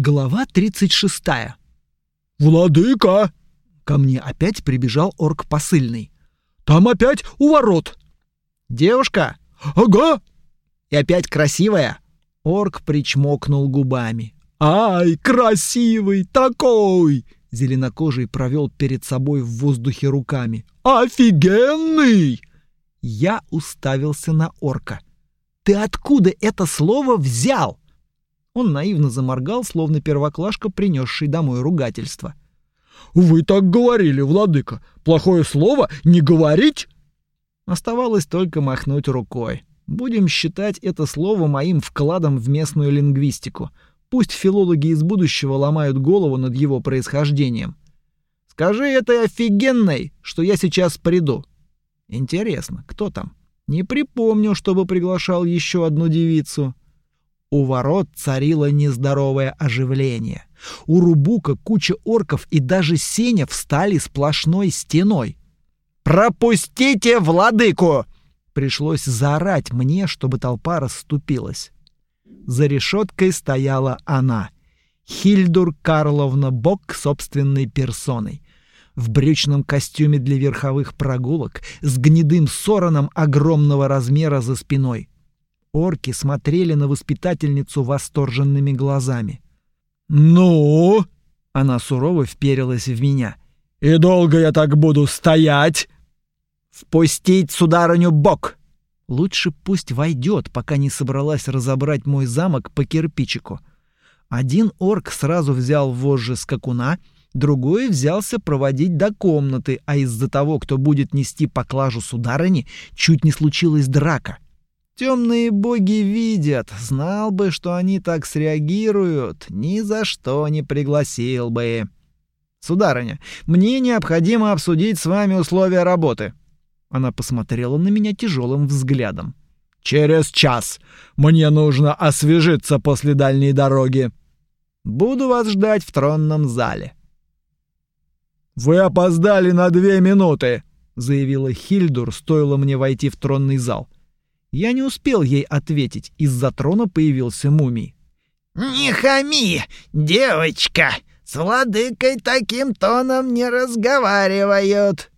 Глава 36. «Владыка!» Ко мне опять прибежал орк посыльный. «Там опять у ворот!» «Девушка!» «Ага!» «И опять красивая?» Орк причмокнул губами. «Ай, красивый такой!» Зеленокожий провел перед собой в воздухе руками. «Офигенный!» Я уставился на орка. «Ты откуда это слово взял?» Он наивно заморгал, словно первоклашка, принесший домой ругательство. «Вы так говорили, владыка. Плохое слово не говорить?» Оставалось только махнуть рукой. Будем считать это слово моим вкладом в местную лингвистику. Пусть филологи из будущего ломают голову над его происхождением. Скажи этой офигенной, что я сейчас приду. Интересно, кто там? Не припомню, чтобы приглашал еще одну девицу. У ворот царило нездоровое оживление. У Рубука куча орков и даже Сеня встали сплошной стеной. «Пропустите владыку!» Пришлось заорать мне, чтобы толпа расступилась. За решеткой стояла она, Хильдур Карловна Бок собственной персоной. В брючном костюме для верховых прогулок, с гнедым сороном огромного размера за спиной. Орки смотрели на воспитательницу восторженными глазами. «Ну?» — она сурово вперилась в меня. «И долго я так буду стоять?» «Впустить сударыню бок!» Лучше пусть войдет, пока не собралась разобрать мой замок по кирпичику. Один орк сразу взял вожжи скакуна, другой взялся проводить до комнаты, а из-за того, кто будет нести поклажу сударыни, чуть не случилась драка. Темные боги видят, знал бы, что они так среагируют, ни за что не пригласил бы. Сударыня, мне необходимо обсудить с вами условия работы. Она посмотрела на меня тяжелым взглядом. Через час. Мне нужно освежиться после дальней дороги. Буду вас ждать в тронном зале. Вы опоздали на две минуты, заявила Хильдур, стоило мне войти в тронный зал. Я не успел ей ответить, из-за трона появился мумий. «Не хами, девочка! С владыкой таким тоном не разговаривают!»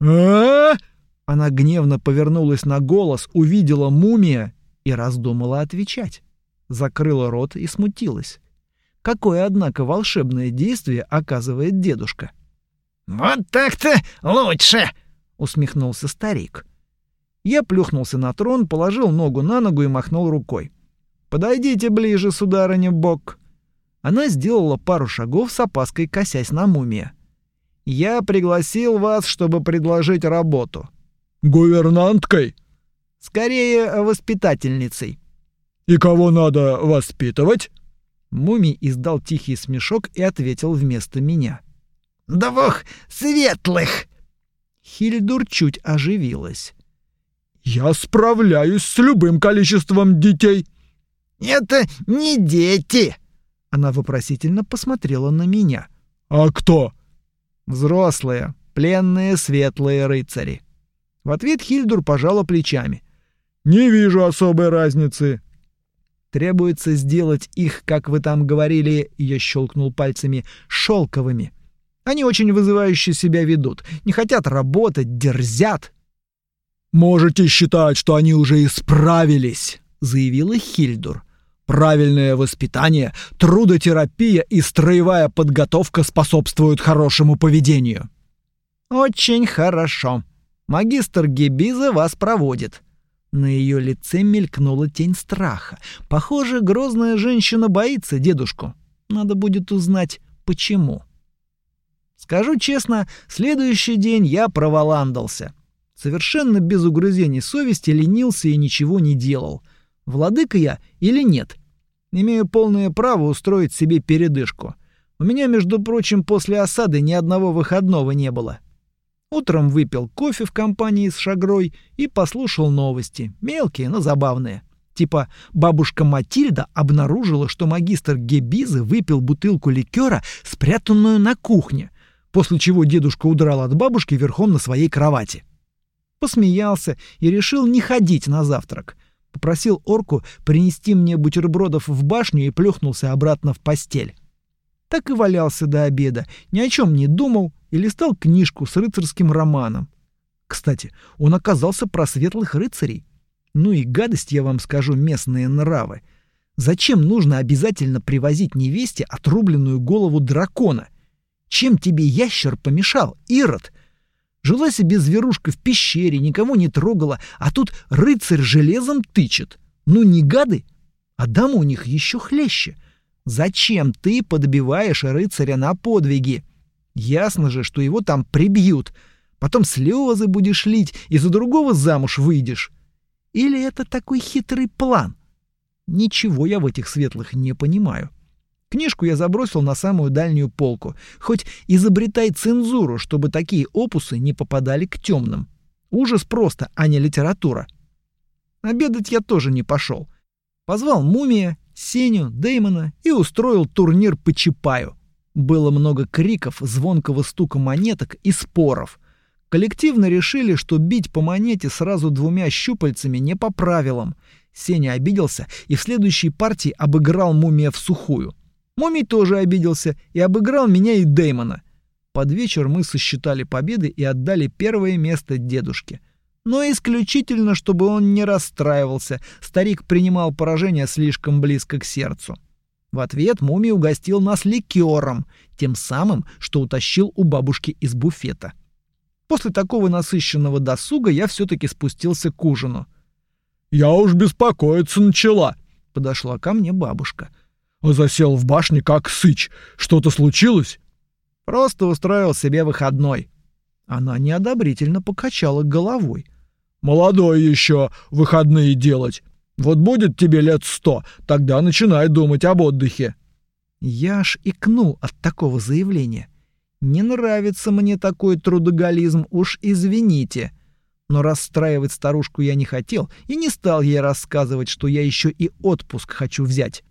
а Она гневно повернулась на голос, увидела мумия и раздумала отвечать. Закрыла рот и смутилась. Какое, однако, волшебное действие оказывает дедушка. «Вот так-то лучше!» — усмехнулся старик. Я плюхнулся на трон, положил ногу на ногу и махнул рукой. «Подойдите ближе, сударыня Бок». Она сделала пару шагов с опаской, косясь на мумия. «Я пригласил вас, чтобы предложить работу». «Гувернанткой?» «Скорее, воспитательницей». «И кого надо воспитывать?» Мумий издал тихий смешок и ответил вместо меня. «Двух светлых!» Хильдур чуть оживилась. Я справляюсь с любым количеством детей. Это не дети. Она вопросительно посмотрела на меня. А кто? Взрослые, пленные светлые рыцари. В ответ Хильдур пожала плечами. Не вижу особой разницы. Требуется сделать их, как вы там говорили, я щелкнул пальцами, шелковыми. Они очень вызывающе себя ведут, не хотят работать, дерзят, «Можете считать, что они уже исправились», — заявила Хильдур. «Правильное воспитание, трудотерапия и строевая подготовка способствуют хорошему поведению». «Очень хорошо. Магистр Гебиза вас проводит». На ее лице мелькнула тень страха. Похоже, грозная женщина боится дедушку. Надо будет узнать, почему. Скажу честно, следующий день я проволандался. Совершенно без угрызений совести ленился и ничего не делал. Владыка я или нет? Имею полное право устроить себе передышку. У меня, между прочим, после осады ни одного выходного не было. Утром выпил кофе в компании с Шагрой и послушал новости. Мелкие, но забавные. Типа бабушка Матильда обнаружила, что магистр Гебизы выпил бутылку ликера, спрятанную на кухне, после чего дедушка удрал от бабушки верхом на своей кровати посмеялся и решил не ходить на завтрак. Попросил орку принести мне бутербродов в башню и плюхнулся обратно в постель. Так и валялся до обеда, ни о чем не думал и листал книжку с рыцарским романом. Кстати, он оказался про светлых рыцарей. Ну и гадость, я вам скажу, местные нравы. Зачем нужно обязательно привозить невесте отрубленную голову дракона? Чем тебе ящер помешал, Ирод? Жила себе зверушка в пещере, никого не трогала, а тут рыцарь железом тычет. Ну не гады? А дама у них еще хлеще. Зачем ты подбиваешь рыцаря на подвиги? Ясно же, что его там прибьют. Потом слезы будешь лить и за другого замуж выйдешь. Или это такой хитрый план? Ничего я в этих светлых не понимаю. Книжку я забросил на самую дальнюю полку. Хоть изобретай цензуру, чтобы такие опусы не попадали к темным. Ужас просто, а не литература. Обедать я тоже не пошел. Позвал Мумия, Сеню, Деймона и устроил турнир по Чапаю. Было много криков, звонкого стука монеток и споров. Коллективно решили, что бить по монете сразу двумя щупальцами не по правилам. Сеня обиделся и в следующей партии обыграл Мумия в сухую. Мумий тоже обиделся и обыграл меня и Деймона. Под вечер мы сосчитали победы и отдали первое место дедушке — но исключительно, чтобы он не расстраивался, старик принимал поражение слишком близко к сердцу. В ответ Муми угостил нас ликером, тем самым, что утащил у бабушки из буфета. После такого насыщенного досуга я все-таки спустился к ужину. «Я уж беспокоиться начала», — подошла ко мне бабушка. «А засел в башне как сыч. Что-то случилось?» «Просто устроил себе выходной». Она неодобрительно покачала головой. Молодой еще, выходные делать. Вот будет тебе лет сто, тогда начинай думать об отдыхе. Я аж икнул от такого заявления. Не нравится мне такой трудоголизм, уж извините. Но расстраивать старушку я не хотел и не стал ей рассказывать, что я еще и отпуск хочу взять.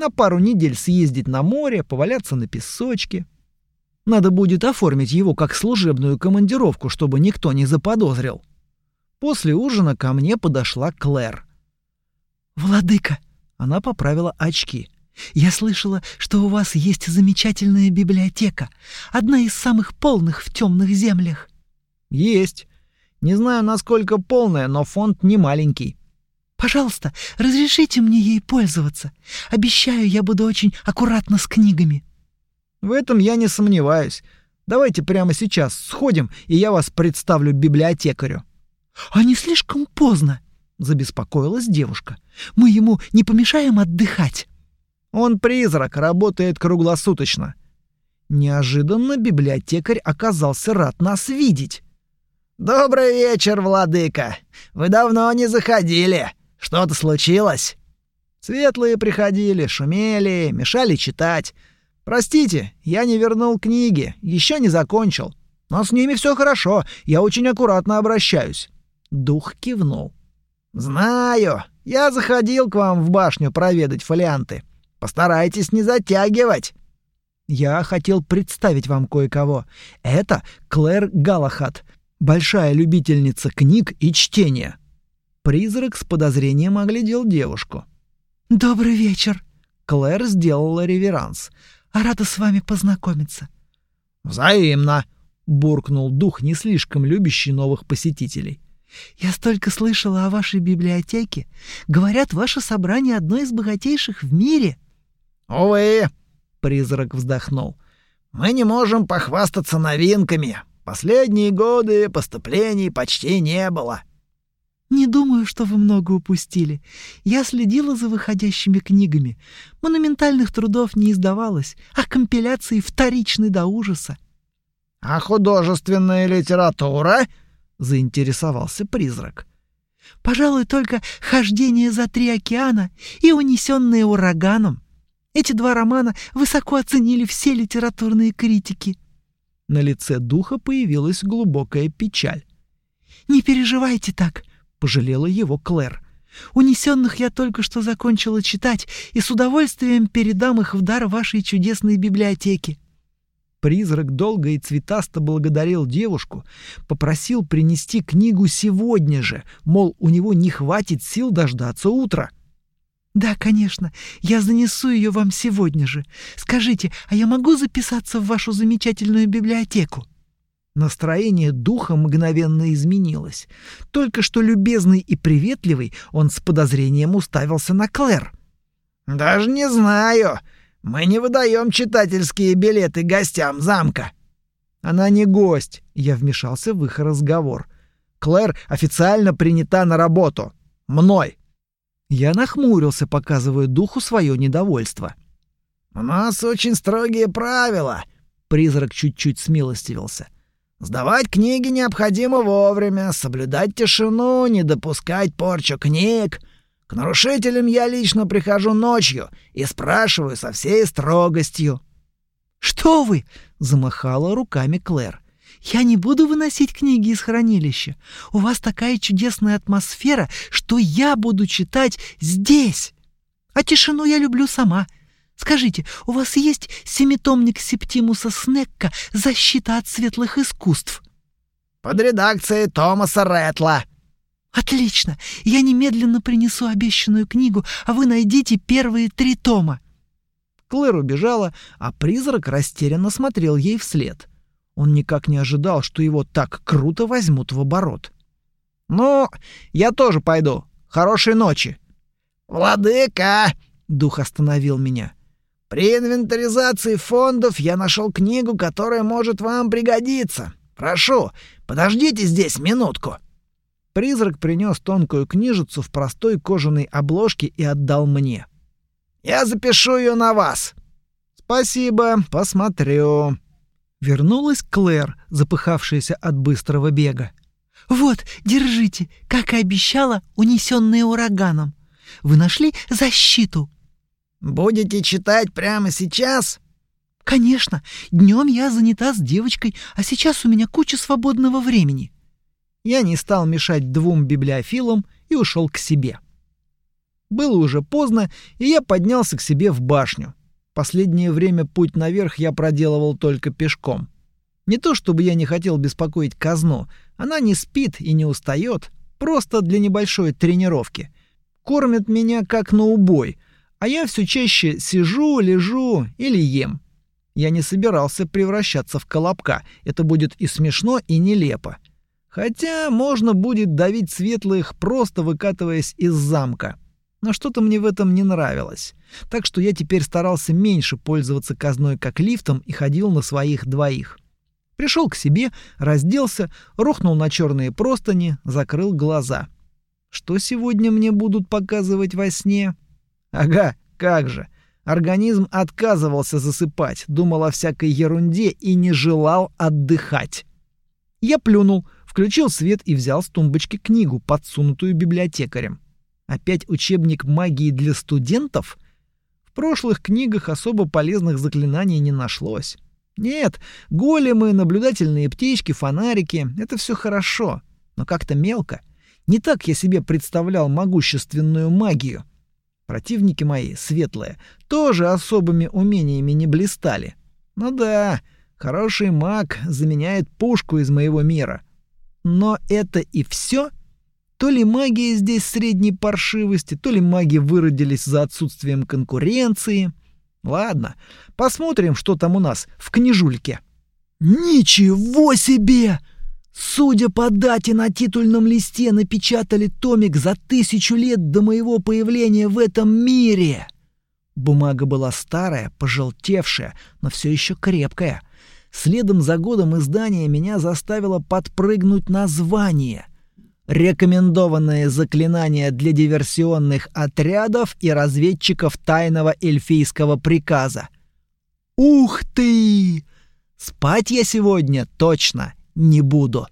На пару недель съездить на море, поваляться на песочке. Надо будет оформить его как служебную командировку, чтобы никто не заподозрил. После ужина ко мне подошла Клэр. «Владыка!» — она поправила очки. «Я слышала, что у вас есть замечательная библиотека, одна из самых полных в темных землях». «Есть. Не знаю, насколько полная, но фонд не маленький». «Пожалуйста, разрешите мне ей пользоваться. Обещаю, я буду очень аккуратна с книгами». «В этом я не сомневаюсь. Давайте прямо сейчас сходим, и я вас представлю библиотекарю». «А не слишком поздно?» — забеспокоилась девушка. «Мы ему не помешаем отдыхать?» «Он призрак, работает круглосуточно». Неожиданно библиотекарь оказался рад нас видеть. «Добрый вечер, владыка! Вы давно не заходили. Что-то случилось?» Светлые приходили, шумели, мешали читать. Простите, я не вернул книги, еще не закончил. Но с ними все хорошо, я очень аккуратно обращаюсь. Дух кивнул. «Знаю. Я заходил к вам в башню проведать фолианты. Постарайтесь не затягивать». «Я хотел представить вам кое-кого. Это Клэр Галахат, большая любительница книг и чтения». Призрак с подозрением оглядел девушку. «Добрый вечер». Клэр сделала реверанс. «Рада с вами познакомиться». «Взаимно», — буркнул дух, не слишком любящий новых посетителей. Я столько слышала о вашей библиотеке. Говорят, ваше собрание одно из богатейших в мире. Увы, призрак вздохнул. Мы не можем похвастаться новинками. Последние годы поступлений почти не было. Не думаю, что вы много упустили. Я следила за выходящими книгами. Монументальных трудов не издавалось, а компиляции вторичны до ужаса. А художественная литература? заинтересовался призрак. Пожалуй, только «Хождение за три океана» и «Унесенные ураганом». Эти два романа высоко оценили все литературные критики. На лице духа появилась глубокая печаль. «Не переживайте так», — пожалела его Клэр. «Унесенных я только что закончила читать и с удовольствием передам их в дар вашей чудесной библиотеке». Призрак долго и цветасто благодарил девушку, попросил принести книгу сегодня же, мол, у него не хватит сил дождаться утра. «Да, конечно, я занесу ее вам сегодня же. Скажите, а я могу записаться в вашу замечательную библиотеку?» Настроение духа мгновенно изменилось. Только что любезный и приветливый, он с подозрением уставился на Клэр. «Даже не знаю. Мы не выдаем читательские билеты гостям замка». «Она не гость», — я вмешался в их разговор. «Клэр официально принята на работу. Мной». Я нахмурился, показывая духу свое недовольство. «У нас очень строгие правила», — призрак чуть-чуть смилостивился. «Сдавать книги необходимо вовремя, соблюдать тишину, не допускать порчу книг, к нарушителям я лично прихожу ночью и спрашиваю со всей строгостью. «Что вы?» — замахала руками Клэр. «Я не буду выносить книги из хранилища. У вас такая чудесная атмосфера, что я буду читать здесь. А тишину я люблю сама. Скажите, у вас есть семитомник Септимуса Снекка «Защита от светлых искусств»?» «Под редакцией Томаса Ретла», «Отлично! Я немедленно принесу обещанную книгу, а вы найдите первые три тома!» Клэр убежала, а призрак растерянно смотрел ей вслед. Он никак не ожидал, что его так круто возьмут в оборот. «Ну, я тоже пойду. Хорошей ночи!» «Владыка!» — дух остановил меня. «При инвентаризации фондов я нашел книгу, которая может вам пригодиться. Прошу, подождите здесь минутку». Призрак принес тонкую книжицу в простой кожаной обложке и отдал мне. «Я запишу ее на вас». «Спасибо, посмотрю». Вернулась Клэр, запыхавшаяся от быстрого бега. «Вот, держите, как и обещала, унесенные ураганом. Вы нашли защиту?» «Будете читать прямо сейчас?» «Конечно. Днем я занята с девочкой, а сейчас у меня куча свободного времени». Я не стал мешать двум библиофилам и ушел к себе. Было уже поздно, и я поднялся к себе в башню. Последнее время путь наверх я проделывал только пешком. Не то чтобы я не хотел беспокоить казну, она не спит и не устает, просто для небольшой тренировки. Кормят меня как на убой, а я все чаще сижу, лежу или ем. Я не собирался превращаться в колобка, это будет и смешно, и нелепо. Хотя можно будет давить светлых, просто выкатываясь из замка. Но что-то мне в этом не нравилось. Так что я теперь старался меньше пользоваться казной как лифтом и ходил на своих двоих. Пришел к себе, разделся, рухнул на черные простыни, закрыл глаза. Что сегодня мне будут показывать во сне? Ага, как же. Организм отказывался засыпать, думал о всякой ерунде и не желал отдыхать. Я плюнул, включил свет и взял с тумбочки книгу, подсунутую библиотекарем. Опять учебник магии для студентов? В прошлых книгах особо полезных заклинаний не нашлось. Нет, големы, наблюдательные птички, фонарики — это все хорошо, но как-то мелко. Не так я себе представлял могущественную магию. Противники мои, светлые, тоже особыми умениями не блистали. Ну да, Хороший маг заменяет пушку из моего мира. Но это и все? То ли магия здесь средней паршивости, то ли маги выродились за отсутствием конкуренции. Ладно, посмотрим, что там у нас в книжульке. Ничего себе! Судя по дате на титульном листе, напечатали томик за тысячу лет до моего появления в этом мире. Бумага была старая, пожелтевшая, но все еще крепкая — Следом за годом издания меня заставило подпрыгнуть название. Рекомендованное заклинание для диверсионных отрядов и разведчиков тайного эльфийского приказа. Ух ты! Спать я сегодня точно не буду.